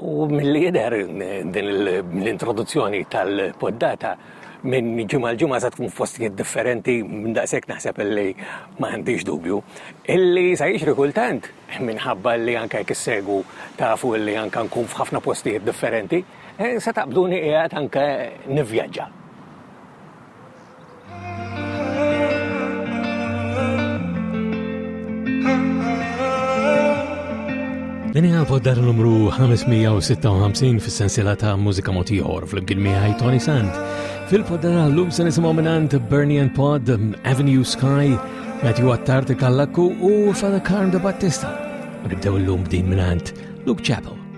U mill-li jidher din l-introduzzjoni tal-poddata minn ġimgħa l-ġimgħa sa tkun f'postijiet differenti minn daqshekk naħseb li ma għandix dubju. Illi sa jiġri kultant minħabba li anke jekk issegwu tafu li anke nkun f'ħafna postijiet differenti, eh, se taqbduni qiegħed anke nivvjaġġa. Dan hija poddar numru 556 fis-sensiela ta' mużika motiħor fl-imkien miegħi Tony Sand. Fil-poddar llum se nisimgħu minant Bernie and Pod, Avenue Sky, Matthew Attard Kallaku u Father Karn de Battista. Nibdew llum din minant Luke Chapel.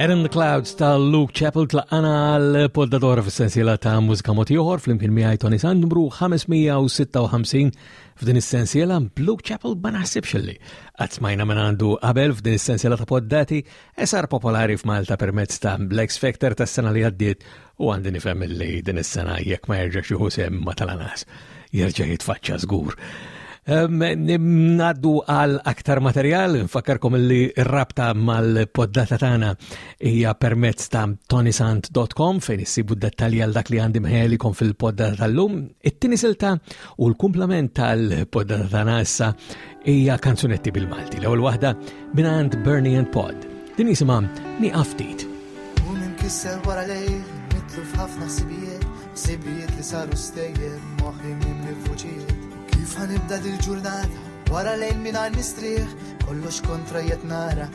Head in the Clouds ta' Luke Chapel tlaqqana għal poddatora fis-sensiela ta' mużika moti oħor fl-imkien miħaj Tony Sandbru 556 f'din is-sensiela Luke Chapel ma naħsibx li qatt smajna minn għandu qabel f'din is-sensiela ta' poddati esar popolari f'Malta permezz ta' Black Spectre tas-sena li għaddiet U għandi nifhem li din is-sena jekk ma jerġax jieħu sehem ma tal-anas jerġa' jitfaċċa żgur. Naddu għal aktar materjal, nfakkarkom li r-rabta mal-poddata tagħna hija permezz ta' tonisant.com fejn issibu dettalji għal dak li għandi mħelikom fil-poddata tal-lum. It-tieni silta u l-kumplament tal-poddata tagħna issa Hija kanzunetti bil-Malti, l-ewwel waħda mingħand Bernie and Pod. Din jisimha Nieqaf ftit. U minn kisser wara lejl, mitlu f'ħafna sibijiet, sibijiet li saru stejjer, moħħi minn li fuġijiet. Kif ħanibda dil-ġurnata, wara lejl mingħajr mistrieħ, kollox kontra jett nara,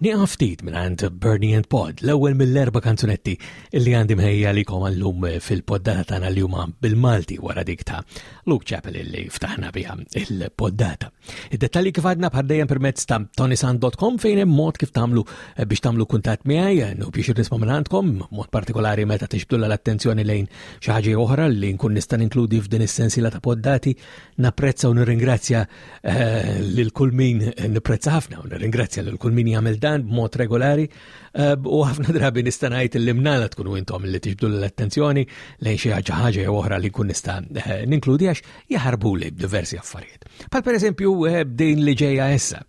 Nieqaf ftit minn għand Bernie and Pod, l-ewwel mill-erba kanzunetti li għandi mħejja li kom għallum fil-poddata tagħna li huma bil-Malti wara dik ta' Luke Chapel li ftaħna biha il-poddata. Id-dettalji kif għadna bħal dejjem permezz ta' tonisan.com fejn hemm mod kif tagħmlu eh, biex tagħmlu kuntatt miegħi, eh, u biex nisma' minn għandkom, mod partikolari meta tixbdulha l-attenzjoni lejn xi ħaġa oħra li nkun nista' ninkludi f'din is-sensiela ta' poddati napprezza u nirringrazzja eh, lil kull min eh, nipprezza ħafna u nirringrazzja lil kull min jagħmel dan b'mod regolari eh, u ħafna drabi nista' ngħid li mnala tkunu intom li tiġbdu l-attenzjoni lejn xi ħaġa ħaġa jew oħra li nkun nista' ninkludi għax jaħarbu li b'diversi affarijiet. Pal pereżempju b'din li ġejja issa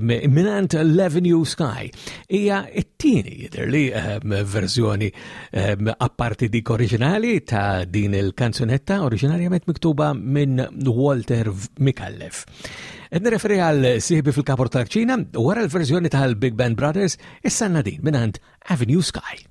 minant l-Avenue Sky hija t-tieni jidher li verżjoni Ehm, apparti dik oriġinali ta' din il-kanzunetta oriġinarjament miktuba minn Walter Mikallef. Ed nireferi għal siħbi fil-kapor tal-ċina u wara l-verżjoni tal-Big Band Brothers is-sanna din minn Avenue Sky.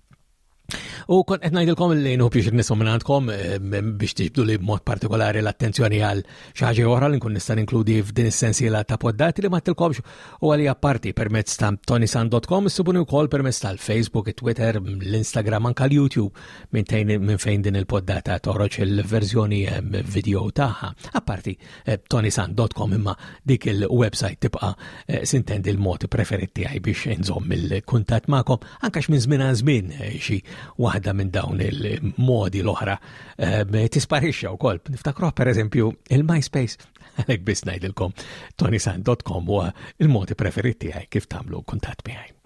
U kont qed ngħidilkom li nhu biex nisma' minn għandkom eh, biex tiġbdu li b'mod partikolari l-attenzjoni għal xi ħaġa oħra li nkun nista' ninkludi f'din is-sensiela ta' poddati li ma tilkomx u għalija parti permezz ta' tonisan.com issibuni wkoll permezz tal-Facebook, Twitter, l-Instagram anke l-YouTube minn fejn din il-poddata toħroġ il-verżjoni eh, video tagħha. Apparti eh, tonisan.com imma dik il-website tibqa eh, sintendi l-mod preferit tiegħi biex inżomm il-kuntat magħkom anke minn żmien għal żmien eh, xi waħda minn dawn il-modi l-oħra tisparixxa wkoll. Niftakruh pereżempju il-MySpace għalhekk biss ngħidilkom tonisan.com huwa il-modi preferit tiegħi kif tagħmlu kuntat miegħi.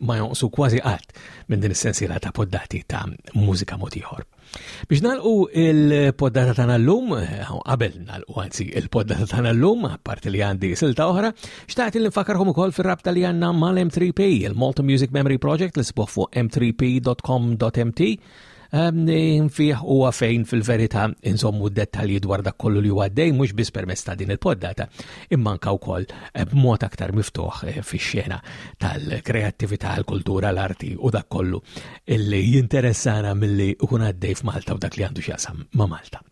ma jonqsu kważi qatt minn din is-sensiela ta' poddati ta' mużika mod ieħor. Biex nalqu il-poddata tagħna llum, qabel nalqu anzi il-poddata tagħna llum, apparti li għandi silta oħra, xtaqt li nfakarhom ukoll fir-rabta li għandna mal-M3P, il-Malta Music Memory Project li sbuħ fuq m3p.com.mt fih huwa fejn fil-verità insommu dettalji dwar dak kollu li huwa dej mhux biss permezz ta' din il-poddata, imma anke wkoll eh, b'mod aktar miftuħ eh, fix-xena tal-kreattività, l-kultura, l-arti u dak kollu li jinteressana milli ikun għaddej f'Malta u dak li għandu x'jasam ma' Malta.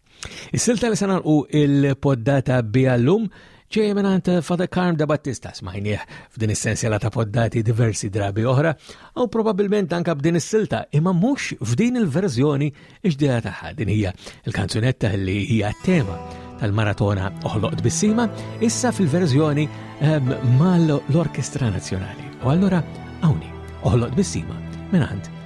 Is-silta li sanalqu il-poddata bija l-lum ġeja minant Father Karm da Battista smajnieh f'din essenzjala ta' poddati diversi drabi oħra, u probabilment anka b'din is-silta, imma mhux f'din il-verżjoni ġdida tagħha din hija il-kanzunetta li hija tema tal-maratona oħloq bissima, issa fil-verżjoni ehm, mal-Orkestra Nazzjonali. U allura hawnhekk oħloq bissima minant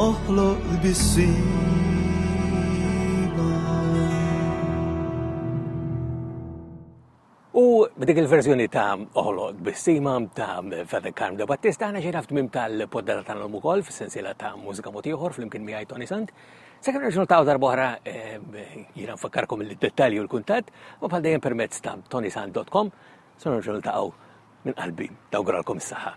Oħloq tbissiba. U b'dik il-verżjoni ta' Oħloq tbissima ta' Father Carm de Battista aħna xejna f'tmim tal-poddata tal-lum ukoll fis-sensiela ta' mużika mod ieħor flimkien miegħi Tony Sant. Sakemm nerġgħu ta' darba oħra eh, jiena nfakkarkom il-dettalji u l-kuntatt, u bħal dejjem permezz ta' tonysand.com, se nerġgħu niltaqgħu Minn qalbi nawguralkom is-saħħa.